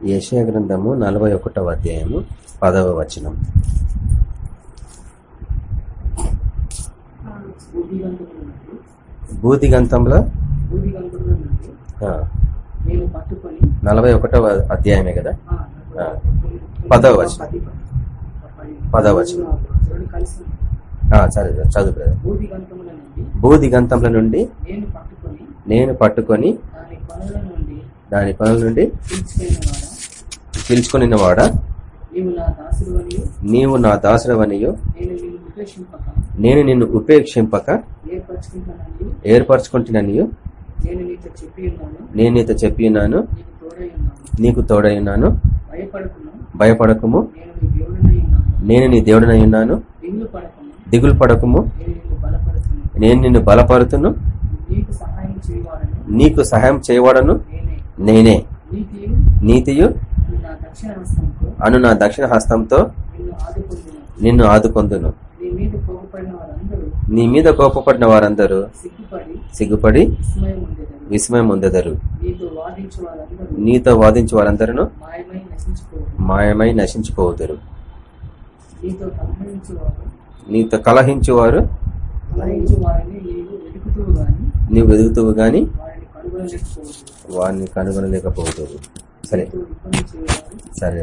యెషయా గ్రంథము నలభై ఒకటవ అధ్యాయము పదవ వచనం నేను పట్టుకొని నలభై ఒకటవ అధ్యాయమే కదా. పదవ వచనం. పది- పది- పదవ వచనం. సరే చదువు బ్రదర్ బూదిగంతముల నుండి నేను పట్టుకొని దాని పనుల నుండి దాని పనుల నుండి పిలుచుకున్న వాడా పిలుచుకుని వాడా నీవు నా దాసుడవనియు. నేను నిన్ను ఉపేక్షింపక. నేను నిన్ను ఉపేక్షింపక ఏర్పరచుకుంటానని ఏర్పరచుకుంటున్నానియు నేను నీతో చెప్పి ఉన్నాను. నీకు తోడై ఉన్నాను. నీకు తోడై ఉన్నాను. భయపడకును భయపడకము. నేను నీ దేవుడినై ఉన్నాను. దిగులు పడకము. నేను నిన్ను బలపరుతును. నీకు సహాయం చేయవాడను. నేనే. నీతియు. అను నా దక్షిణ హస్తంతో నిన్ను ఆదుకొందును. నీ మీద కోపపడిన వారందరూ సిగ్గుపడి విస్మయం పొందెదరు నీతో వాదించే వారందరూ మాయమై నశించిపోవుదురు నీతో కలహించేవారు నీవు వెతుకుతూ గాని నీవు వెతుకుతువు గాని వారిని కనుగొనలేకపోతావు సరే. సరే.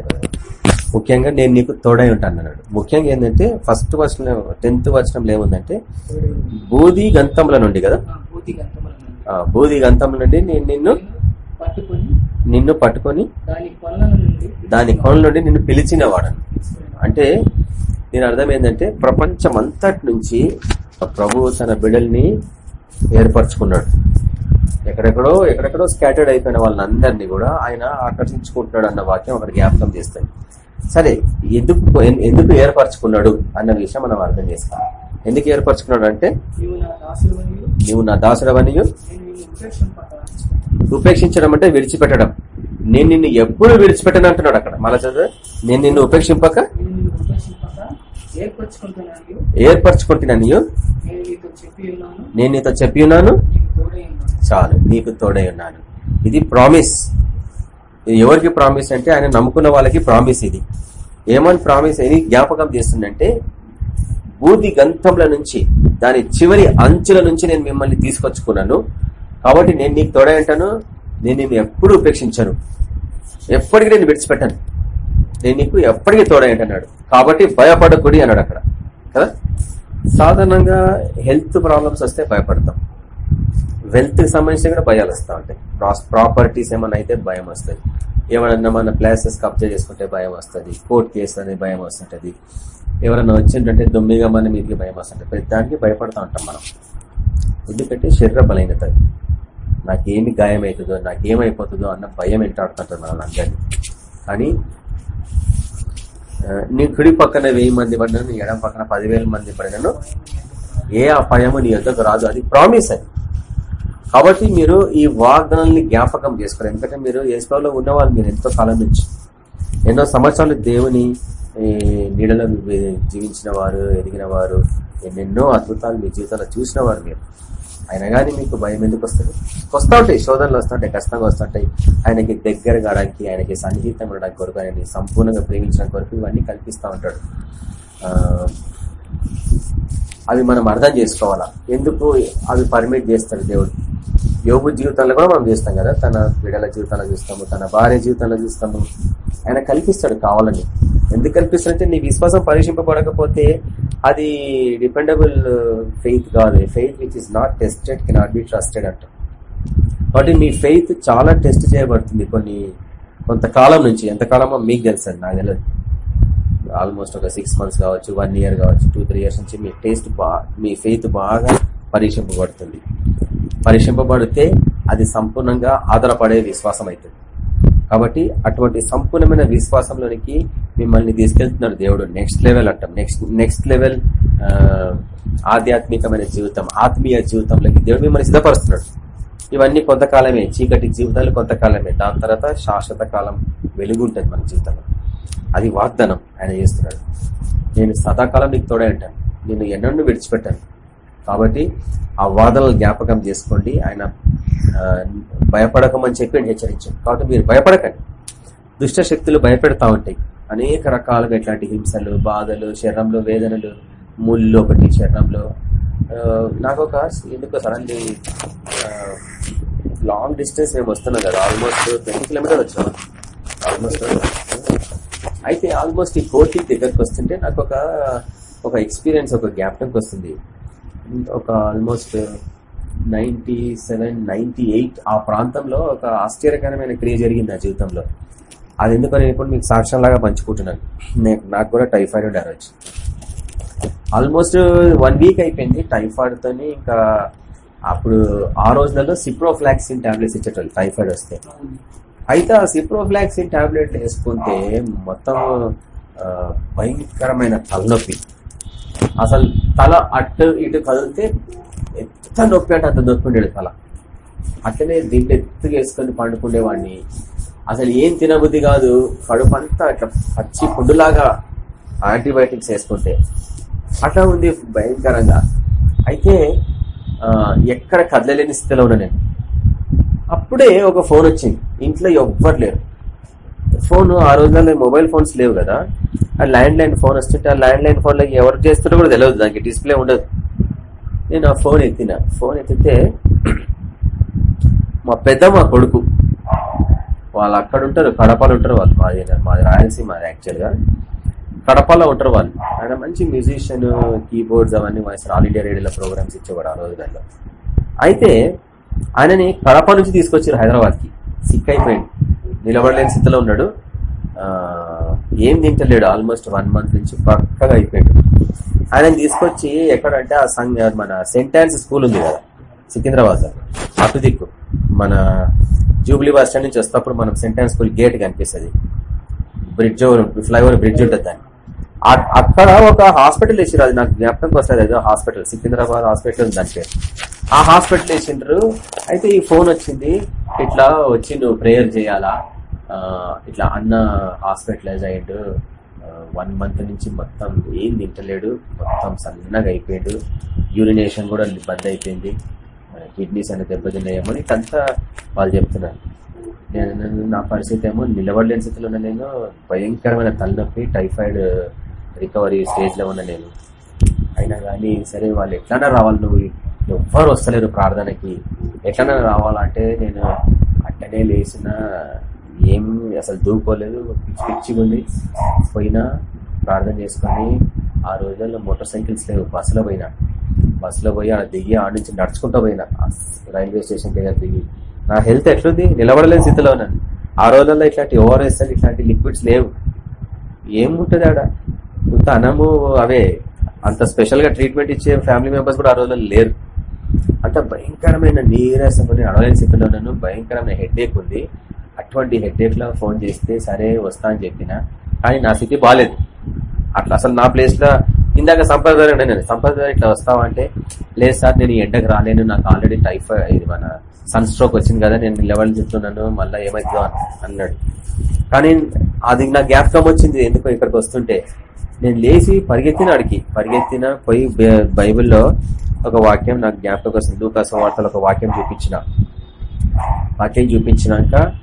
ముఖ్యంగా నేను నీకు తోడై ఉంటాను అన్నాడు. ముఖ్యంగా ఏంటంటే ఫస్ట్ వర్షం టెన్త్ వర్షంలో ఏముందంటే బూది గంతముల నుండి కదా? బూది గంతముల నుండి. నేను నిన్ను పట్టుకొని నిన్ను పట్టుకొని దాని కొనల నుండి దాని కోణం నుండి నిన్ను పిలిచిన వాడను అంటే దీని అర్థం ఏంటంటే ప్రపంచం అంతటి నుంచి ప్రభు తన బిడల్ని ఏర్పరచుకున్నాడు. ఎక్కడెక్కడో ఎక్కడెక్కడో స్కాటర్డ్ అయిపోయిన వాళ్ళందరినీ కూడా ఆయన ఆకర్షించుకుంటున్నాడు అన్న వాక్యం అక్కడ జ్ఞాపకం చేస్తుంది. సరే ఎందుకు ఎందుకు ఏర్పరచుకున్నాడు అన్న విషయం మనం అర్థం చేసుకోవాలి. ఎందుకు ఏర్పరచుకున్నాడు అంటే నీవు నా దాసుడవనియు. ఉపేక్షించడం అంటే విడిచిపెట్టడం. నేను నిన్ను ఎప్పుడు విడిచిపెట్టను అంటున్నాడు అక్కడ. మళ్ళా చదువు. నేను నిన్ను ఉపేక్షింపక? నేను నిన్ను ఉపేక్షింపక? ఏర్పరచుకుంటున్నాను ఏర్పరచుకుంటున్నాను నేను నీతో చెప్పి ఉన్నాను. చాలు నీకు తోడై ఉన్నాను. ఇది ప్రామిస్. ఇది ఎవరికి ప్రామిస్ అంటే ఆయన నమ్ముకున్న వాళ్ళకి ప్రామిస్ ఇది. ఏమని ప్రామిస్ అని జ్ఞాపకం చేస్తుందంటే బూది గంతంల నుంచి దాని చివరి అంచుల నుంచి నేను మిమ్మల్ని తీసుకొచ్చుకున్నాను. కాబట్టి నేను నీకు తోడై ఉంటాను. నేను నిన్ను ఎప్పుడు ఉపేక్షించను. ఎప్పటికీ నేను విడిచిపెట్టాను. నేను నీకు ఎప్పటికీ తోడై అన్నాడు కాబట్టి భయపడకూడి అన్నాడు అక్కడ. కదా? సాధారణంగా హెల్త్ ప్రాబ్లమ్స్ వస్తే భయపడతాం. వెల్త్ సంబంధించిన కూడా భయాలు వస్తూ ఉంటాయి. ప్రాపర్టీస్ ఏమైనా అయితే భయం వస్తుంది. ఏమైనా మన ప్లేసెస్ కబ్జా చేసుకుంటే భయం వస్తుంది. కోర్టు కేసు అనే భయం వస్తుంటది. ఎవరైనా వచ్చిందంటే దొమ్మిగా మన మీదకి భయం వస్తుంటుంది. ప్రతి దానికి భయపడతా ఉంటాం మనం. ఎందుకంటే శరీర బలహీనత. నాకేమి గాయం అవుతుందో నాకేమైపోతుందో అన్న భయం ఎంటాడుతుంటుంది మన అందరినీ. కానీ నీ కుడి పక్కన వెయ్యి మంది పడినను ఎడం పక్కన పదివేల మంది పడినను ఏ అపాయము నీ యొక్కకు రాదు. అది ప్రామిస్ అది. కాబట్టి మీరు ఈ వాగ్దానాన్ని జ్ఞాపకం చేసుకోరు ఎందుకంటే మీరు ఏసులో ఉన్నవాళ్ళు మీరు ఎంతో కాలం నుంచి. ఎన్నో సంవత్సరాలు దేవుని నీడలో జీవించిన వారు ఎదిగిన వారు ఎన్నెన్నో అద్భుతాలు మీ జీవితంలో చూసిన వారు మీరు. అయినా కానీ మీకు భయం ఎందుకు వస్తుంది? వస్తూ ఉంటాయి శోధనలు వస్తుంటాయి కష్టంగా వస్తుంటాయి ఆయనకి దగ్గర కావడానికి ఆయనకి సన్నిహితం ఉండడానికి కొరకు ఆయనని సంపూర్ణంగా ప్రేమించడానికి కొరకు ఇవన్నీ కల్పిస్తూ ఉంటాడు. అవి మనం అర్థం చేసుకోవాలా? ఎందుకు అవి పర్మిట్ చేస్తాడు దేవుడు? యోగు జీవితంలో కూడా మనం చేస్తాం కదా తన బిడల జీవితంలో చూస్తాము తన భార్య జీవితంలో చూస్తాము. ఆయన కల్పిస్తాడు కావాలని. ఎందుకు కల్పిస్తాడంటే నీ విశ్వాసం పరీక్షింపబడకపోతే అది డిపెండబుల్ ఫెయిత్ కాదు. Faith which is not tested cannot not be trusted అంట. కాబట్టి మీ ఫెయిత్ చాలా టెస్ట్ చేయబడుతుంది కొన్ని కొంతకాలం నుంచి. ఎంతకాలమో మీకు తెలుసు నాకు తెలియదు. ఆల్మోస్ట్ ఒక సిక్స్ మంత్స్ కావచ్చు వన్ ఇయర్ కావచ్చు టూ త్రీ ఇయర్స్ నుంచి మీ టేస్ట్ మీ ఫెయిత్ బాగా పరీక్షింపబడుతుంది. పరీక్షింపబడితే అది సంపూర్ణంగా ఆధారపడే విశ్వాసం అవుతుంది. కాబట్టి అటువంటి సంపూర్ణమైన విశ్వాసంలోనికి మిమ్మల్ని తీసుకెళ్తున్నాడు దేవుడు. నెక్స్ట్ లెవెల్ అంటాం. నెక్స్ట్ నెక్స్ట్ లెవెల్ ఆధ్యాత్మికమైన జీవితం ఆత్మీయ జీవితంలోకి దేవుడు మిమ్మల్ని సిద్ధపరుస్తున్నాడు. ఇవన్నీ కొంతకాలమే. చీకటి జీవితాలు కొంతకాలమే. దాని తర్వాత శాశ్వత కాలం వెలుగుంటుంది మన జీవితంలో. అది వాగ్దానం ఆయన చేస్తున్నాడు. నేను సదాకాలం నీకు తోడే అంటాను నేను ఎన్నడూ విడిచిపెట్టాను. కాబట్టి ఆ వాదనలు జ్ఞాపకం చేసుకోండి. ఆయన భయపడకమని చెప్పి హెచ్చరించాడు కాబట్టి మీరు భయపడకండి. దుష్ట శక్తులు భయపెడతా ఉంటాయి. అనేక రకాలుగా ఇట్లాంటి హింసలు బాధలు శరీరంలో వేదనలు ముళ్ళు ఒకటి శరీరంలో. నాకు ఒక ఎందుకో సడన్లీ లాంగ్ డిస్టెన్స్ మేము వస్తున్నాం కదా. ఆల్మోస్ట్ ట్వంటీ కిలోమీటర్ వచ్చాం. ఆల్మోస్ట్ అయితే ఆల్మోస్ట్ ఈ కోర్టు దగ్గరకు వస్తుంటే నాకు ఒక ఒక ఎక్స్పీరియన్స్ ఒక జ్ఞాపకంకి వస్తుంది. ఒక almost ninety seven ninety eight ఆ ప్రాంతంలో ఒక ఆశ్చర్యకరమైన క్రియ జరిగింది నా జీవితంలో. అది ఎందుకని ఇప్పుడు మీకు సాక్ష్యంలాగా పంచుకుంటున్నాను. నేను నాకు కూడా టైఫాయిడ్ ఉండే రోజు. ఆల్మోస్ట్ వన్ వీక్ అయిపోయింది టైఫాయిడ్తో ఇంకా అప్పుడు ఆ రోజులలో సిప్రోఫ్లాక్సిన్ టాబ్లెట్స్ ఇచ్చేటోళ్ళు టైఫాయిడ్ వస్తే. అయితే ఆ సిప్రోఫ్లాక్సిన్ టాబ్లెట్ వేసుకుంటే మొత్తం భయంకరమైన తలనొప్పి. అసలు తల అటు ఇటు కదిలితే ఎంత నొప్పి అంటే అంత నొప్పి ఉండేది తల. అట్లనే దీంట్లో ఎత్తుగా వేసుకొని పండుకునేవాడిని అసలు ఏం తినబుద్ధి కాదు. కడుపు అంతా అట్లా పచ్చి పుండులాగా యాంటీబయాటిక్స్ వేసుకుంటే. అట్లా ఉంది భయంకరంగా. అయితే ఎక్కడ కదలలేని స్థితిలో ఉన్నా నేను. అప్పుడే ఒక ఫోన్ వచ్చింది. ఇంట్లో ఎవ్వరు లేరు. ఫోన్ ఆ రోజుల్లో మొబైల్ ఫోన్స్ లేవు కదా. ఆ ల్యాండ్ లైన్ ఫోన్ వస్తుంటే ఆ ల్యాండ్ లైన్ ఫోన్లో ఎవరు చేస్తుంటే కూడా తెలియదు. దానికి డిస్ప్లే ఉండదు. నేను ఆ ఫోన్ ఎత్తిన. ఫోన్ ఎత్తితే మా పెద్ద మా కొడుకు వాళ్ళు అక్కడ ఉంటారు కడపలో ఉంటారు వాళ్ళు. మాది మాది రాయలసీమ యాక్చువల్గా కడపలో ఉంటారు వాళ్ళు. ఆయన మంచి మ్యూజిషియన్ కీబోర్డ్స్ అవన్నీ వాయిస్ ఆల్ ఇండియా రేడియోలో ప్రోగ్రామ్స్ ఇచ్చేవాడు ఆ రోజులలో. అయితే ఆయనని కడప నుంచి తీసుకొచ్చారు హైదరాబాద్కి. సిక్ అయిపోయింది నిలబడలేని స్థితిలో ఉన్నాడు. ఏం తింటలేడు. ఆల్మోస్ట్ వన్ మంత్ నుంచి పక్కగా అయిపోయాడు. ఆయన తీసుకొచ్చి ఎక్కడంటే ఆ సంఘ మన సెంటాన్స్ స్కూల్ ఉంది కదా సికింద్రాబాద్. అటు దిక్కు. మన జూబ్లీ బస్ స్టాండ్ నుంచి వస్తేప్పుడు మనం సెంటాన్స్ స్కూల్ గేట్ కనిపిస్తుంది. బ్రిడ్జ్ ఫ్లైఓవర్ బ్రిడ్జ్ ఉంటుంది దాన్ని అక్కడ ఒక హాస్పిటల్ వేసారు అది నాకు జ్ఞాపకంకి వస్తుంది ఏదో హాస్పిటల్. సికింద్రాబాద్ హాస్పిటల్ ఉంది దాని పేరు. ఆ హాస్పిటల్ వేసిండ్రు అయితే ఈ ఫోన్ వచ్చింది. ఇట్లా వచ్చి నువ్వు ప్రేయర్ చేయాలా? ఇట్లా అన్న హాస్పిటలైజ్ అయ్యిండు. వన్ మంత్ నుంచి మొత్తం ఏం తింటలేడు. మొత్తం సన్నగా అయిపోయాడు. యూరినేషన్ కూడా బంద్ అయిపోయింది. కిడ్నీస్ అనేది దెబ్బతిన్నాయేమో ఇదంతా వాళ్ళు చెప్తున్నారు. నేను నా పరిస్థితి ఏమో నిలబడలేని స్థితిలో నేను. భయంకరమైన తలనొప్పి టైఫాయిడ్ రికవరీ స్టేజ్లో ఉన్న నేను. అయినా కానీ సరే వాళ్ళు ఎట్లన్నా రావాలి నువ్వు ఎవ్వరు వస్తలేరు ప్రార్థనకి. ఎట్లన్నా రావాలంటే నేను అట్టనే లేచిన ఏం అసలు దూకోలేదు. పిచ్చి పిచ్చిగా ఉంది. పోయినా ప్రార్థన చేసుకొని ఆ రోజుల్లో మోటార్ సైకిల్స్ లేవు. బస్సులో పోయినా. బస్సులో పోయి ఆడ దిగి ఆడ నుంచి నడుచుకుంటూ పోయినా. రైల్వే స్టేషన్ దగ్గర దిగి. నా హెల్త్ ఎట్లుంది? నిలబడలేని స్థితిలో ఉన్నాను. ఆ రోజుల్లో ఇట్లాంటి ఓఆర్ఎస్ ఇట్లాంటి లిక్విడ్స్ లేవు. ఏముంటుంది ఆడ? తనము అవే అంత స్పెషల్గా ట్రీట్మెంట్ ఇచ్చే ఫ్యామిలీ మెంబర్స్ కూడా ఆ రోజుల్లో లేరు. అంత భయంకరమైన నీరసమని అడవలేని స్థితిలో ఉన్నాను భయంకరమైన హెడ్ఏక్ ఉంది. అటువంటి హెడ్ఏక్లో ఫోన్ చేస్తే సరే వస్తా అని చెప్పిన కానీ నా స్థితి బాగాలేదు అట్లా అసలు నా ప్లేస్లో ఇందాక సంప్రదాయం ఉండే నేను సంప్రదాయం ఇట్లా వస్తావా అంటే లేదు సార్ నేను ఎండకు రాలేను నాకు ఆల్రెడీ టైఫాయిడ్ ఇది మన సన్ స్ట్రోక్ వచ్చింది కదా నేను లెవెల్ చెప్తున్నాను మళ్ళీ ఏమైతుందో అన్నాడు. కానీ అది నా జ్ఞాపకం వచ్చింది ఎందుకో ఇక్కడికి వస్తుంటే. నేను లేచి పరిగెత్తిన అడిగి పరిగెత్తిన పోయి బైబిల్లో ఒక వాక్యం నాకు జ్ఞాపకం వస్తుంది. లూకాసు వార్తలో ఒక వాక్యం చూపించిన. వాక్యం చూపించినాక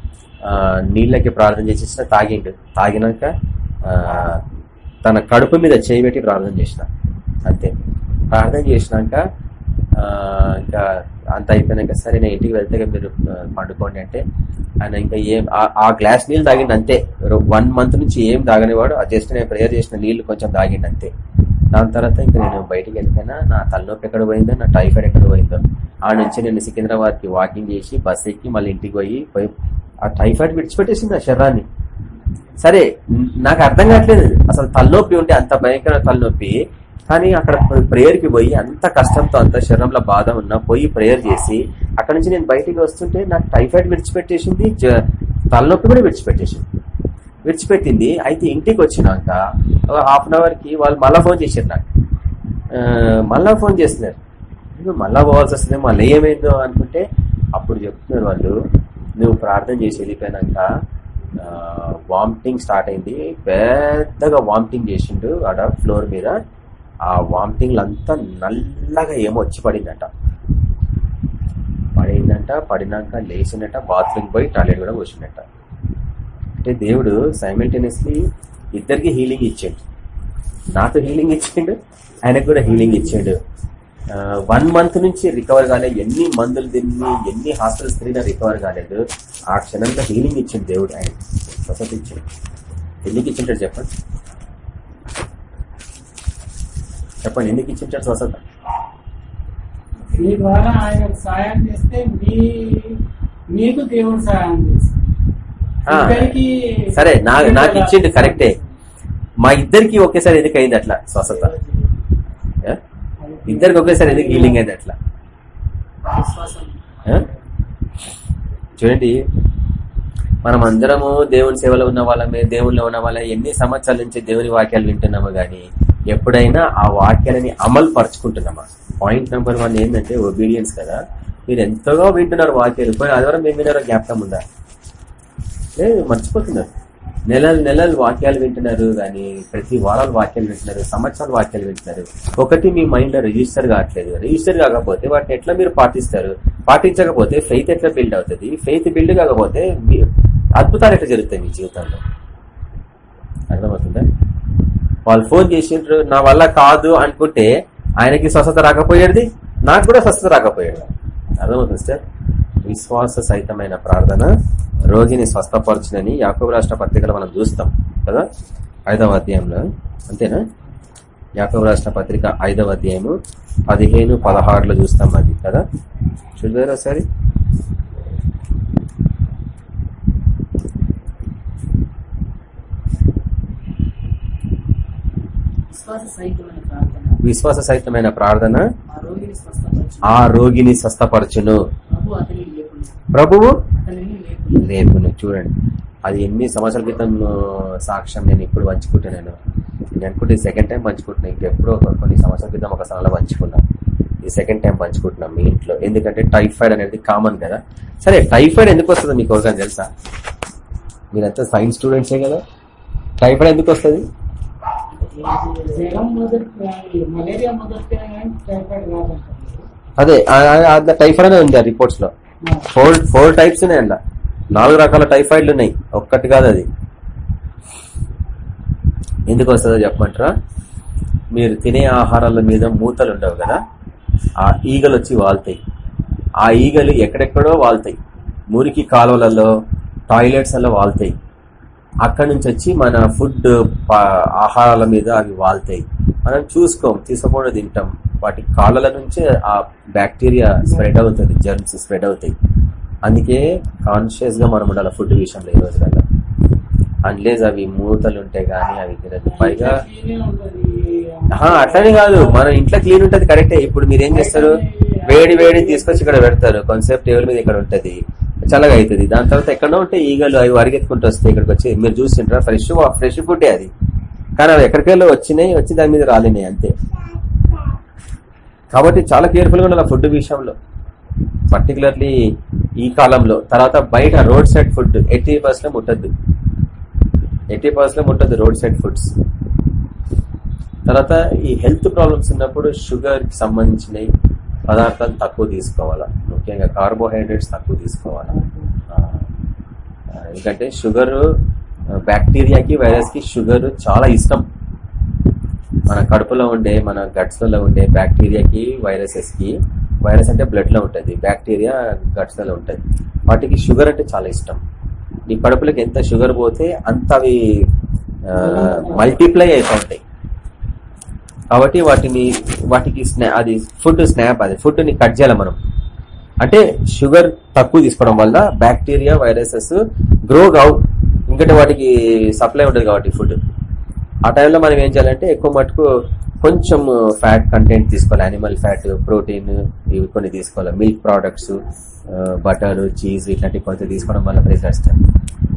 నీళ్ళకి ప్రార్థన చేసేసిన తాగిండు. తాగినాక తన కడుపు మీద చేయి పెట్టి ప్రార్థన చేసిన. అంతే. ప్రార్థన చేసినాక ఇంకా అంత అయిపోయినాక సరే నేను ఇంటికి వెళ్తే మీరు పండుకోండి అంటే ఆయన ఇంకా ఏం ఆ- ఆ గ్లాస్ నీళ్ళు తాగిండి అంతే. వన్ మంత్ నుంచి ఏం తాగనివాడు ఆ జస్ట్ నేను ప్రేయర్ చేసిన నీళ్ళు కొంచెం తాగిండి అంతే. దాని తర్వాత ఇంకా నేను బయటికి వెళ్ళిపోయినా నా తలనొప్పి ఎక్కడ పోయిందో నా టైఫాయిడ్ ఎక్కడ పోయిందో ఆ నుంచి నేను సికింద్రాబాద్కి వాకింగ్ చేసి బస్ ఎక్కి మళ్ళీ ఇంటికి పోయి పోయి ఆ టైఫాయిడ్ విడిచిపెట్టేసింది ఆ శరీరాన్ని. సరే నాకు అర్థం కావట్లేదు. అసలు తలనొప్పి ఉంటే అంత భయంకర తలనొప్పి కానీ అక్కడ ప్రేయర్కి పోయి అంత కష్టంతో అంత శరీరంలో బాధ ఉన్నా పోయి ప్రేయర్ చేసి అక్కడ నుంచి నేను బయటికి వస్తుంటే నాకు టైఫాయిడ్ విడిచిపెట్టేసింది జ- తలనొప్పి కూడా విడిచిపెట్టేసింది. విడిచిపెట్టింది. అయితే ఇంటికి వచ్చినాక హాఫ్ అన్ అవర్కి వాళ్ళు మళ్ళీ ఫోన్ చేశారు నాకు. మళ్ళా ఫోన్ చేస్తున్నారు. నేను మళ్ళా పోవాల్సి వస్తుంది మళ్ళీ ఏమైందో అనుకుంటే అప్పుడు చెప్తున్నారు వాళ్ళు నువ్వు ప్రార్థన చేసి వెళ్ళిపోయినాక వామిటింగ్ స్టార్ట్ అయింది. పెద్దగా వామిటింగ్ చేసిండు ఆడ ఫ్లోర్ మీద. ఆ వామిటింగ్లు అంతా నల్లగా ఏమో వచ్చి పడిందంట. పడిందంట పడినాక లేచిందట బాత్రూమ్ పోయి టాయిలెట్ కూడా కూర్చున్నట్ట అంటే దేవుడు సైమిల్టేనియస్లీ ఇద్దరికి హీలింగ్ ఇచ్చాడు. నాకు హీలింగ్ ఇచ్చిండు ఆయనకు కూడా హీలింగ్ ఇచ్చాడు. వన్ మంత్ నుంచి రికవర్ కాలేదు. ఎన్ని మందులు తిని ఎన్ని హాస్పిటల్స్ తిరిగినా రికవర్ కాలేదు. ఆ క్షణంలో హీలింగ్ ఇచ్చిండు దేవుడు ఆయన స్వస్థత ఇచ్చాడు. ఎందుకు ఇచ్చింటాడు చెప్పండి? చెప్పండి ఎందుకు ఇచ్చింటాడు స్వస్థత మీ ద్వారా ఆయనకు సాయం చేస్తే మీ మీకు దేవుడు సాయం చేస్తాడు. ఆ, ఇద్దరికీ సరే నాకు ఇచ్చిండు కరెక్టే. మా ఇద్దరికి ఒకేసారి ఎందుకు అయింది అట్లా స్వస్థత? ఇద్దరికి ఒకేసారి ఎందుకు హీలింగ్ అయింది అట్లా? చూడండి మనం అందరము దేవుని సేవలో ఉన్న వాళ్ళమే దేవునిలో ఉన్న వాళ్ళ ఎన్ని సంవత్సరాల నుంచి దేవుని వాక్యాలు వింటున్నాము గాని ఎప్పుడైనా ఆ వాక్యాలని అమలు పరుచుకుంటున్నామా పాయింట్ నెంబర్ వన్ ఏంటంటే ఒబీడియన్స్ కదా. మీరు ఎంతగా వింటున్నారు వాక్యాలు? పోయి ఆదివారం ఏం విన్నారో జ్ఞాపకం ఉందా? లేదు మర్చిపోతున్నారు. నెలలు నెలలు వాక్యాలు వింటున్నారు కానీ ప్రతి వారాలు వాక్యాలు వింటున్నారు సంవత్సరాలు వాక్యాలు వింటున్నారు. ఒకటి మీ మైండ్లో రిజిస్టర్ కావట్లేదు. రిజిస్టర్ కాకపోతే వాటిని ఎట్లా మీరు పాటిస్తారు? పాటించకపోతే ఫెయిత్ ఎట్లా బిల్డ్ అవుతుంది? ఫెయిత్ బిల్డ్ కాకపోతే అద్భుతాలు ఎట్లా జరుగుతాయి మీ జీవితంలో? అర్థమవుతుందా? వాళ్ళు ఫోన్ చేసిండ్రు నా వల్ల కాదు అనుకుంటే ఆయనకి స్వస్థత రాకపోయేది నాకు కూడా స్వస్థత రాకపోయాడు అర్థమవుతుంది సార్ విశ్వాస సహితమైన ప్రార్థన రోగిని స్వస్థపరచునని యాకబు రాష్ట్ర పత్రికలో మనం చూస్తాం కదా? ఐదవ అధ్యాయంలో అంతేనా? యాకబు రాష్ట్ర పత్రిక ఐదవ అధ్యాయము పదిహేను పదహారులో చూస్తాం అది కదా? చూడలేరు ఒకసారి? విశ్వాస సహితమైన ప్రార్థన ఆ రోగిని స్వస్థపరచును. ప్రభువు లేపును. చూడండి. అది ఎన్ని సంవత్సరాల క్రితం సాక్ష్యం నేను ఇప్పుడు పంచుకుంటున్నాను. నేను అనుకుంటే సెకండ్ టైం పంచుకుంటున్నాను ఇంకెప్పుడో కొన్ని సంవత్సరాల క్రితం ఒక స్థలంలో పంచుకున్నా. ఈ సెకండ్ టైం పంచుకుంటున్నాం మీ ఇంట్లో. ఎందుకంటే టైఫాయిడ్ అనేది కామన్ కదా. సరే టైఫాయిడ్ ఎందుకు వస్తుందో మీకు ఒకసారి తెలుసా? మీరంతా సైన్స్ స్టూడెంట్సే కదా. టైఫాయిడ్ ఎందుకు వస్తుంది? జ్వరం మొదటి మలేరియా మొదటి టైఫాయిడ్ అదే టైఫాయిడ్ అనే ఉంది ఆ రిపోర్ట్స్లో. ఫోర్ ఫోర్ టైప్స్ ఉన్నాయి అందులో. నాలుగు రకాల టైఫాయిడ్లు ఉన్నాయి. ఒక్కటి కాదు అది. ఎందుకు వస్తుందో చెప్పమంటారా? మీరు తినే ఆహారాల మీద మూతలు ఉండవు కదా? ఆ ఈగలు వచ్చి వాళ్తాయి. ఆ ఈగలు ఎక్కడెక్కడో వాళ్తాయి. మురికి కాలువలలో టాయిలెట్స్ అలా వాళ్తాయి. అక్కడి నుంచి వచ్చి మన ఫుడ్ ఆహారాల మీద అవి వాళ్తాయి. మనం చూసుకోం తీసుకోకుండా తింటాం. వాటి కాళ్ళల నుంచే ఆ బ్యాక్టీరియా స్ప్రెడ్ అవుతుంది జర్మ్స్ స్ప్రెడ్ అవుతాయి. అందుకే కాన్షియస్గా మనం ఉండాలి ఫుడ్ విషయంలో ఈ రోజులలో. అన్లేజ్ అవి మూతలు ఉంటాయి కానీ అవి తినదు పైగా అట్లనే కాదు. మన ఇంట్లో క్లీన్ ఉంటది కరెక్టే ఇప్పుడు మీరు ఏం చేస్తారు? వేడి వేడి తీసుకొచ్చి ఇక్కడ పెడతారు. కొంతసేపు టేబుల్ మీద ఇక్కడ ఉంటది. చల్లగా అవుతుంది దాని తర్వాత ఎక్కడో ఉంటే ఈగలు అవి అరిగెత్తుకుంటూ వస్తాయి ఇక్కడికి వచ్చి. మీరు చూసింటారా ఫ్రెష్ ఫ్రెష్ ఫుడ్ అది. కానీ అవి ఎక్కడికెళ్ళో వచ్చినాయి వచ్చి దాని మీద రాలినాయి అంతే. కాబట్టి చాలా కేర్ఫుల్గా ఉండాలి ఫుడ్ విషయంలో. పర్టికులర్లీ ఈ కాలంలో. తర్వాత బయట road side food eighty percent ముట్టద్దు. ఎయిటీ పర్సెంట్ ముట్టద్దు రోడ్ సైడ్ ఫుడ్స్. తర్వాత ఈ హెల్త్ ప్రాబ్లమ్స్ ఉన్నప్పుడు షుగర్కి సంబంధించినవి. పదార్థాలు తక్కువ తీసుకోవాలా? ముఖ్యంగా కార్బోహైడ్రేట్స్ తక్కువ తీసుకోవాలా? ఎందుకంటే షుగర్ బ్యాక్టీరియాకి వైరస్కి షుగర్ చాలా ఇష్టం. మన కడుపులో ఉండే మన గట్స్లో ఉండే బ్యాక్టీరియాకి వైరసెస్కి వైరస్ అంటే బ్లడ్లో ఉంటది. బ్యాక్టీరియా గట్స్లో ఉంటది. వాటికి షుగర్ అంటే చాలా ఇష్టం. నీ కడుపులోకి ఎంత షుగర్ పోతే అంత అవి మల్టిప్లై అయిపోయి ఉంటాయి కాబట్టి వాటిని వాటికి స్నా అది ఫుడ్ స్నాప్ అది ఫుడ్ని కట్ చేయాలి మనం. అంటే షుగర్ తక్కువ తీసుకోవడం వల్ల బ్యాక్టీరియా వైరసెస్ గ్రో కావు ఎందుకంటే వాటికి సప్లై ఉండదు కాబట్టి ఫుడ్. ఆ టైంలో మనం ఏం చేయాలంటే ఎక్కువ మటుకు కొంచెం ఫ్యాట్ కంటెంట్ తీసుకోవాలి. యానిమల్ ఫ్యాట్ ప్రోటీన్ ఇవి కొన్ని తీసుకోవాలి. మిల్క్ ప్రోడక్ట్స్ బటర్ చీజ్ ఇట్లాంటివి కొంత తీసుకోవడం వల్ల ప్రెజర్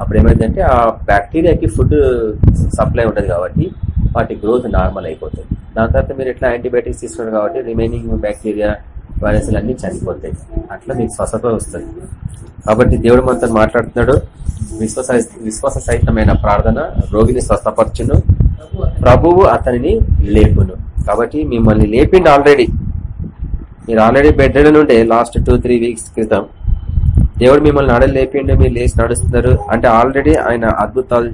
అప్పుడు ఏమైందంటే ఆ బ్యాక్టీరియాకి ఫుడ్ సప్లై ఉంటుంది కాబట్టి వాటి గ్రోత్ నార్మల్ అయిపోతుంది. దాని తర్వాత మీరు ఎట్లా యాంటీబయాటిక్స్ తీసుకున్నారు కాబట్టి రిమైనింగ్ బ్యాక్టీరియా వైరస్లు అన్ని చనిపోతాయి. అట్లా మీకు స్వస్థత వస్తుంది. కాబట్టి దేవుడు మనతో మాట్లాడుతున్నాడు. విశ్వాస విశ్వాస సహితమైన ప్రార్థన రోగిని స్వస్థపరచును. ప్రభువు అతనిని లేపును. కాబట్టి మిమ్మల్ని లేపిండు ఆల్రెడీ మీరు ఆల్రెడీ బెడ్ ఉండే లాస్ట్ టూ త్రీ వీక్స్ క్రితం దేవుడు మిమ్మల్ని నడలు లేపిండు మీరు లేచి నడుస్తున్నారు. అంటే ఆల్రెడీ ఆయన అద్భుతాలు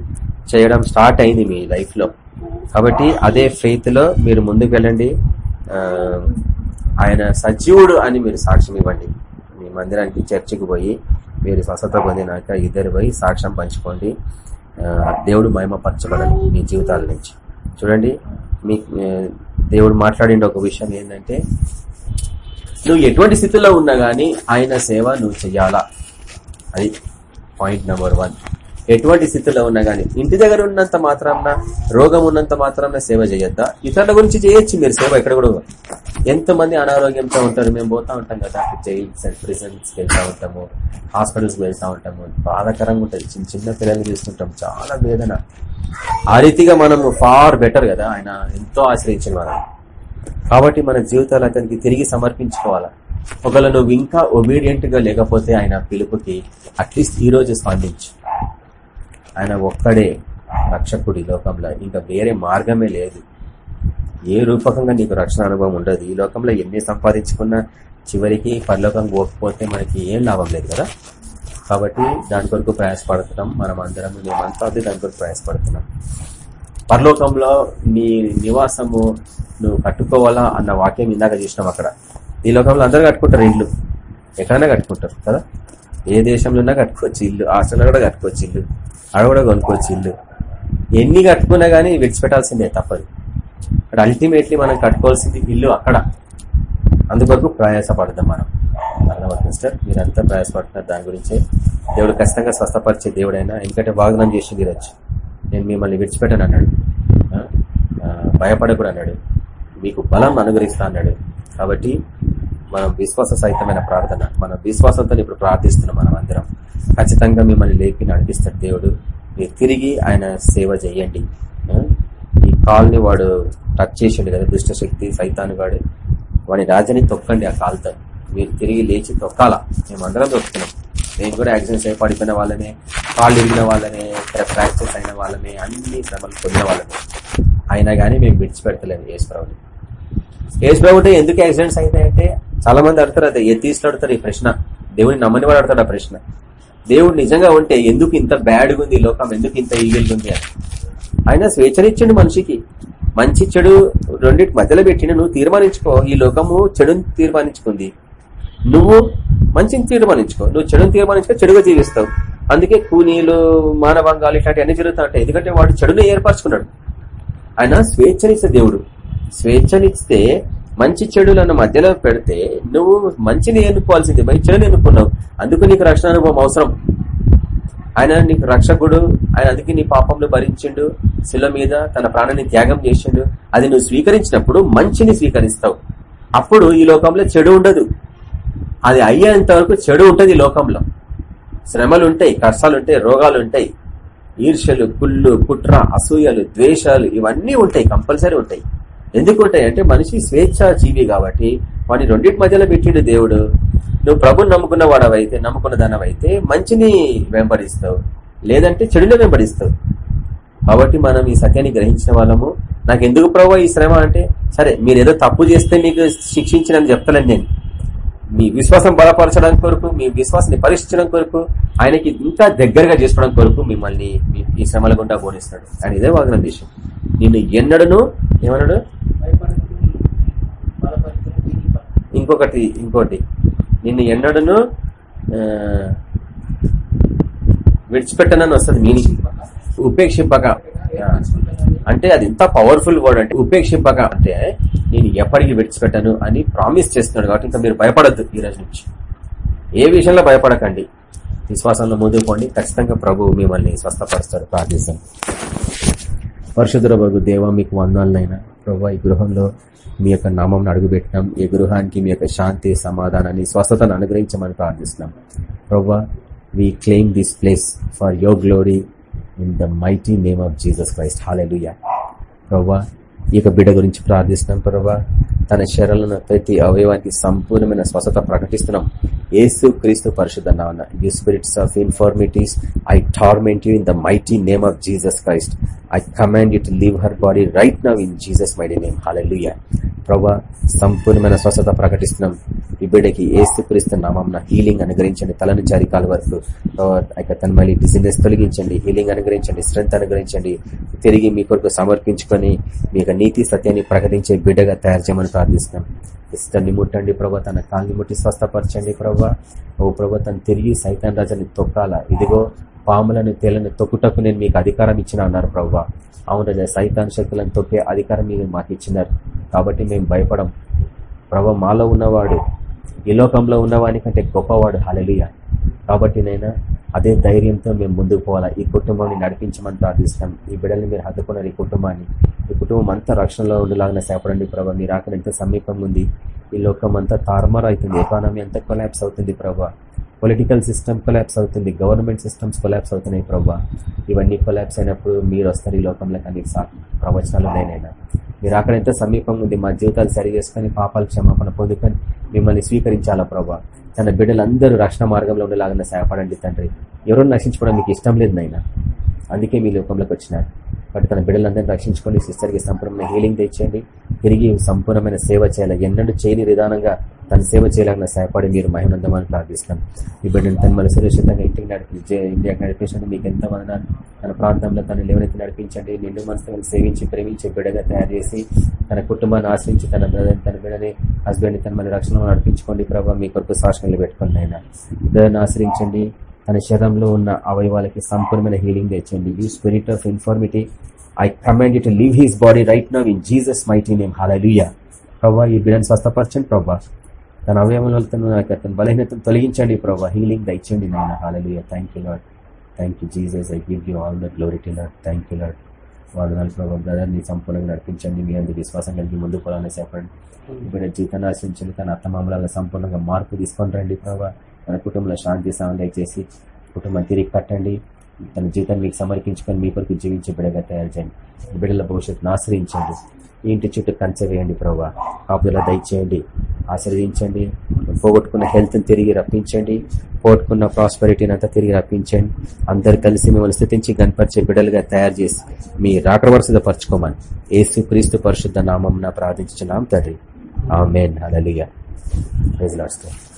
చేయడం స్టార్ట్ అయింది మీ లైఫ్లో కాబట్టి అదే ఫెయిత్లో మీరు ముందుకు వెళ్ళండి ఆయన సజీవుడు అని మీరు సాక్ష్యం ఇవ్వండి. మీ మందిరానికి చర్చికి పోయి మీరు స్వస్థత పొందినాక ఇద్దరు పోయి సాక్ష్యం పంచుకోండి. దేవుడు మహిమపరచబడాలి మీ జీవితాల నుంచి. చూడండి మీ దేవుడు మాట్లాడిన ఒక విషయం ఏంటంటే నువ్వు ఎటువంటి స్థితిలో ఉన్నా గానీ ఆయన సేవ నువ్వు చెయ్యాలా అది పాయింట్ నెంబర్ వన్. ఎటువంటి స్థితిలో ఉన్నా గానీ ఇంటి దగ్గర ఉన్నంత మాత్రాన రోగం ఉన్నంత మాత్రాన సేవ చేయొద్దా? ఇతరుల గురించి చేయొచ్చు మీరు సేవ ఎక్కడ కూడా ఎంతో మంది అనారోగ్యంతో ఉంటారు మేము పోతా ఉంటాం కదా జైల్స్ అండ్ ప్రిజన్స్కి వెళ్తా ఉంటాము హాస్పిటల్స్ వెళ్తా ఉంటాము బాధాకరంగా ఉంటుంది. చిన్న చిన్న పిల్లల్ని చూస్తుంటాం చాలా వేదన. ఆ రీతిగా మనము ఫార్ బెటర్ కదా ఆయన ఎంతో ఆశ్రయించిన వాళ్ళం కాబట్టి మన జీవితాలు అతనికి తిరిగి సమర్పించుకోవాలా? ఒకవేళ నువ్వు ఇంకా ఒబీడియంట్గా లేకపోతే ఆయన పిలుపుకి అట్లీస్ట్ ఈ రోజు స్పందించు. ఆయన ఒక్కడే రక్షకుడి లోకంలో. ఇంకా వేరే మార్గమే లేదు. ఏ రూపకంగా నీకు రక్షణ అనుభవం ఉండదు? ఈ లోకంలో ఎన్ని సంపాదించుకున్నా చివరికి పరలోకం పోకపోతే మనకి ఏం లాభం లేదు కదా? కాబట్టి దాని కొరకు ప్రయాసపడుతున్నాం మనం అందరం. మేమంతా దాని కొరకు ప్రయాసపడుతున్నాం. పరలోకంలో నీ నివాసము నువ్వు కట్టుకోవాలా అన్న వాక్యం ఇందాక చూసినాం అక్కడ. ఈ లోకంలో అందరూ కట్టుకుంటారు ఇల్లు. ఎక్కడైనా కట్టుకుంటారు కదా? ఏ దేశంలో ఉన్నా కట్టుకోవచ్చు ఇల్లు. ఆస్ట్రేలియా కూడా కట్టుకోవచ్చు ఇల్లు. అక్కడ కూడా కొనుక్కోవచ్చు ఇల్లు. ఎన్ని కట్టుకున్నా కానీ విడిచిపెట్టాల్సిందే తప్పదు. అక్కడ అల్టిమేట్లీ మనం కట్టుకోవాల్సింది ఇల్లు అక్కడ. అందుకొరకు ప్రయాసపడదాం మనం. అర్థమవుతుంది మీరు మీరంతా ప్రయాసపడుతున్నారు దాని గురించి. దేవుడు ఖచ్చితంగా స్వస్థపరిచే దేవుడైనా. ఎందుకంటే వాగ్దానం చేసి ఈరోజు. నేను మిమ్మల్ని విడిచిపెట్టను అన్నాడు. ఆ? భయపడకూడదు అన్నాడు. మీకు బలం అనుగ్రహిస్తా అన్నాడు. కాబట్టి మనం విశ్వాస సహితమైన ప్రార్థన మన విశ్వాసంతో ఇప్పుడు ప్రార్థిస్తున్నాం మనం అందరం. ఖచ్చితంగా మిమ్మల్ని లేపి నడిపిస్తాడు దేవుడు. మీరు తిరిగి ఆయన సేవ చేయండి. ఈ కాల్ని వాడు టచ్ చేసిండు కదా దుష్టశక్తి సైతాను వాడు. వాడి రాజని తొక్కండి ఆ కాల్తో. మీరు తిరిగి లేచి తొక్కాలా? మేము అందరం తొక్కుతున్నాం. నేను కూడా యాక్సిడెంట్స్ అయి పడిపోయిన వాళ్ళనే కాళ్ళు ఇరిగిన వాళ్ళనే ఫ్రాక్చర్స్ అయిన వాళ్ళమే అన్ని శ్రమలు పొందిన వాళ్ళమే అయినా కానీ మేము విడిచిపెడతలేము యేసుప్రభుని. యేసుప్రభు అంటే ఎందుకు యాక్సిడెంట్స్ అవుతాయంటే చాలా మంది అడుగుతారు అదే తీసుకుని అడతారు ఈ ప్రశ్న? దేవుడిని నమ్మని వాడు అడుగుతాడు ఆ ప్రశ్న. దేవుడు నిజంగా ఉంటే ఎందుకు ఇంత బ్యాడ్గా ఉంది లోకం? ఎందుకు ఇంత ఈగిల్గా ఉంది అని. ఆయన స్వేచ్ఛనిచ్చిండు మనిషికి. మంచి చెడు రెండింటి మధ్యలో పెట్టిన నువ్వు తీర్మానించుకో. ఈ లోకము చెడుని తీర్మానించుకుంది. నువ్వు మంచిని తీర్మానించుకో. నువ్వు చెడుని తీర్మానించుకో చెడుగా జీవిస్తావు. అందుకే కూనీలు మానవంగాలు ఇట్లాంటి అన్ని జరుగుతూ ఉంటాయి ఎందుకంటే వాడు చెడుని ఏర్పరచుకున్నాడు. ఆయన స్వేచ్ఛనిస్తే దేవుడు. స్వేచ్ఛనిస్తే మంచి చెడులను మధ్యలో పెడితే నువ్వు మంచిని ఎన్నుకోవాల్సింది మంచి చెడుని ఎన్నుకున్నావు. అందుకు నీకు రక్షణ అనుభవం అవసరం. ఆయన నీకు రక్షకుడు ఆయన అందుకే నీ పాపంలో భరించిండు శిల మీద తన ప్రాణాన్ని త్యాగం చేసిండు. అది నువ్వు స్వీకరించినప్పుడు మంచిని స్వీకరిస్తావు. అప్పుడు ఈ లోకంలో చెడు ఉండదు. అది అయ్యేంత వరకు చెడు ఉంటుంది ఈ లోకంలో. శ్రమలు ఉంటాయి కష్టాలు ఉంటాయి రోగాలు ఉంటాయి ఈర్ష్యలు కుళ్ళు కుట్ర అసూయలు ద్వేషాలు ఇవన్నీ ఉంటాయి కంపల్సరీ ఉంటాయి. ఎందుకు ఉంటాయి అంటే మనిషి స్వేచ్ఛ జీవి కాబట్టి వాడిని రెండింటి మధ్యలో పెట్టిండు దేవుడు. నువ్వు ప్రభుని నమ్ముకున్న వాడవైతే నమ్ముకున్న దానవైతే మంచిని వెంబడిస్తావు. లేదంటే చెడుని వెంబడిస్తావు. కాబట్టి మనం ఈ సత్యాన్ని గ్రహించిన వాళ్ళము. నాకు ఎందుకు ప్రభు ఈ శ్రమ అంటే సరే మీరు ఏదో తప్పు చేస్తే మీకు శిక్షించినని చెప్తలేను నేను. మీ విశ్వాసం బలపరచడానికి కొరకు మీ విశ్వాసాన్ని పరీక్షించడం కొరకు ఆయనకి ఇంకా దగ్గరగా చేసుకోవడం కొరకు మిమ్మల్ని ఈ శ్రమల గుండా బోధిస్తాడు ఆయన ఇదే వాగ్న దేశం నిన్ను ఎన్నడను ఏమన్నాడు? ఇంకొకటి ఇంకోటి. నిన్ను ఎన్నడను విడిచిపెట్టనని వస్తుంది మీనింగ్ ఉపేక్షింపక. అంటే అది ఎంత పవర్ఫుల్ వర్డ్ అంటే ఉపేక్షింపక అంటే నేను ఎప్పటికీ విడిచిపెట్టాను అని ప్రామిస్ చేస్తున్నాడు కాబట్టి ఇంకా మీరు భయపడద్దు ఈ రోజు నుంచి. ఏ విషయంలో భయపడకండి. విశ్వాసంలో ముందుకు పోండి. ఖచ్చితంగా ప్రభు మిమ్మల్ని స్వస్థపరుస్తారు ప్రార్థిస్తాం. పరిశుద్ధ బగు దేవ మీకు వందాలనైనా ప్రభు ఈ గృహంలో మీ యొక్క నామం అడుగుపెట్టినాం. ఈ గృహానికి మీ యొక్క శాంతి సమాధానాన్ని స్వస్థతను అనుగ్రహించమని ప్రార్థిస్తున్నాం. ప్రభు we claim this place for your glory in the mighty name of Jesus Christ hallelujah ప్రభా ఈ యొక్క బిడ్డ గురించి ప్రార్థిస్తున్నాం ప్రభా. తన శరీరంలో ప్రతి అవయవానికి సంపూర్ణమైన స్వస్థత ప్రకటిస్తున్నాం. ఏసు క్రీస్తు పరిశుద్ధ నాన్న you spirits of infirmities I torment you in the mighty name of Jesus Christ I command you to leave her body right now in Jesus my name hallelujah ప్రభా సంపూర్ణమైన స్వస్థత ప్రకటిస్తున్నాం. ఈ బిడ్డకి ఏసుక్రీస్తు నామం హీలింగ్ అనుగ్రహించండి. తలను నుంచి అరికాల వరకు తన మళ్ళీ డిజినెస్ తొలగించండి. హీలింగ్ అనుగ్రహించండి. స్ట్రెంత్ అనుగ్రహించండి. తిరిగి మీ కొరకు సమర్పించుకొని మీ నీతి సత్యాన్ని ప్రకటించే బిడ్డగా తయారు చేయమని ప్రార్థిస్తున్నాం. ఇస్తాన్ని ముట్టండి ప్రభా తన కాల్ని ముట్టి స్వస్థపరచండి ప్రభా ఓ ప్రభా తను తిరిగి సైతాన్ రాజాని తొక్కాల. ఇదిగో పాములను తేలని తొక్కుటకు నేను మీకు అధికారం ఇచ్చిన అన్నారు ప్రభా అవును రాజా సైతాన్ శక్తులను తొక్కే అధికారం మీరు మాకు ఇచ్చినారు. కాబట్టి మేము భయపడం. ప్రభ మాలో ఉన్నవాడు ఈ లోకంలో ఉన్నవాడి కంటే గొప్పవాడు. హలలియ కాబట్టి నైనా అదే ధైర్యంతో మేము ముందుకు పోవాలా? ఈ కుటుంబాన్ని నడిపించమని ప్రార్థిస్తాం ఈ బిడ్డల్ని మీరు హత్తుకున్నారు ఈ కుటుంబాన్ని. ఈ కుటుంబం అంతా రక్షణలో ఉండేలాగా సేపడండి ప్రభా. మీరు అక్కడ ఎంత సమీపం ఉంది. ఈ లోకం అంతా తారుమారు అవుతుంది. ఎకానమీ అంతా కొలాబ్స్ అవుతుంది ప్రభా. పొలిటికల్ సిస్టమ్ కొలాబ్స్ అవుతుంది. గవర్నమెంట్ సిస్టమ్స్ కొలాబ్స్ అవుతున్నాయి ప్రభా. ఇవన్నీ కొలాబ్స్ అయినప్పుడు మీరు వస్తారు ఈ లోకంలో కానీ ప్రవచనాలు లేనైనా మీరు అక్కడ ఎంత సమీపం ఉంది మా జీవితాలు సరి చేసుకుని పాపాలు క్షమాపణ పొందుకొని మిమ్మల్ని స్వీకరించాలా ప్రభా? తన బిడ్డలందరూ రక్షణ మార్గంలో ఉండేలాగా సహాయపడండి తండ్రి. ఎవరో నశించుకోవడం మీకు ఇష్టం లేదు నైనా అందుకే మీ లోకంలోకి వచ్చినారు కాబట్టి తన బిడ్డలందరినీ రక్షించుకొని సిస్టర్కి సంపూర్ణమైన హీలింగ్ తెచ్చేయండి తిరిగి సంపూర్ణమైన సేవ చేయాలి. ఎన్నడూ చేయని విధానంగా తన సేవ చేయాలని సహాయపడి మీరు మహినందమని ప్రార్థిస్తాం ఇప్పుడు బిడ్డను తన మళ్ళీ సురక్షితంగా ఇంటికి నడిపి ఇండియాకి నడిపించండి. మీకు ఎంత వదనాలు తన ప్రాంతంలో తన లేవనెత్తి నడిపించండి. నిన్ను మనసు సేవించి ప్రేమించి బిడ్డగా తయారు చేసి తన కుటుంబాన్ని ఆశ్రయించి తన తన బిడ్డని హస్బెండ్ తన మళ్ళీ రక్షణలో నడిపించుకోండి. ప్రభావ మీ కొరకు సాక్షణలు పెట్టుకోండి ఆయన బ్రదర్ని ఆశ్రయించండి. తన శరీరంలో ఉన్న అవయవాలకి సంపూర్ణమైన healing తెచ్చండి you spirit of infirmity I command to leave his body right now in Jesus mighty name hallelujah ప్రభా ఈ బిడ్డను స్వస్థపరచండి ప్రభా. తన అవయవంలో తన బలహీనతను తొలగించండి ప్రభా. హీలింగ్ దయచండి నాయన. Hallelujah thank you Lord thank you Jesus I give you all the glory to Lord thank you Lord వాదనాలు ప్రభావ బ్రదర్ని సంపూర్ణంగా నడిపించండి. మీ అందరి విశ్వాసం కలిగి ముందు పోవాలని చెప్పండి. ఇప్పుడు జీతాన్ని ఆశించండి. తన అత్తమామలాగా సంపూర్ణంగా మార్పు తీసుకొని రండి ప్రభావ తన కుటుంబంలో శాంతి సామర్థ్యం చేసి కుటుంబం తిరిగి కట్టండి. తన జీవితాన్ని మీకు సమర్పించుకొని మీ కొరకు జీవించే బిడ్డగా తయారు చేయండి. బిడ్డల భవిష్యత్తును ఆశ్రయించండి. ఇంటి చుట్టూ కంచె వేయండి ప్రభావ కాపుదల దయచేయండి. ఆశ్రయించండి పోగొట్టుకున్న హెల్త్ని తిరిగి రప్పించండి. పోగొట్టుకున్న ప్రాస్పరిటీని అంతా తిరిగి రప్పించండి. అందరు కలిసి మిమ్మల్ని స్థితించి కనపరిచే బిడ్డలుగా తయారు చేసి మీ రాకడ వరుసగా పరచుకోమని ఏసు క్రీస్తు పరిశుద్ధ నామం ప్రార్థించున్నాం తండ్రి. ఆ మేన్ అలలియ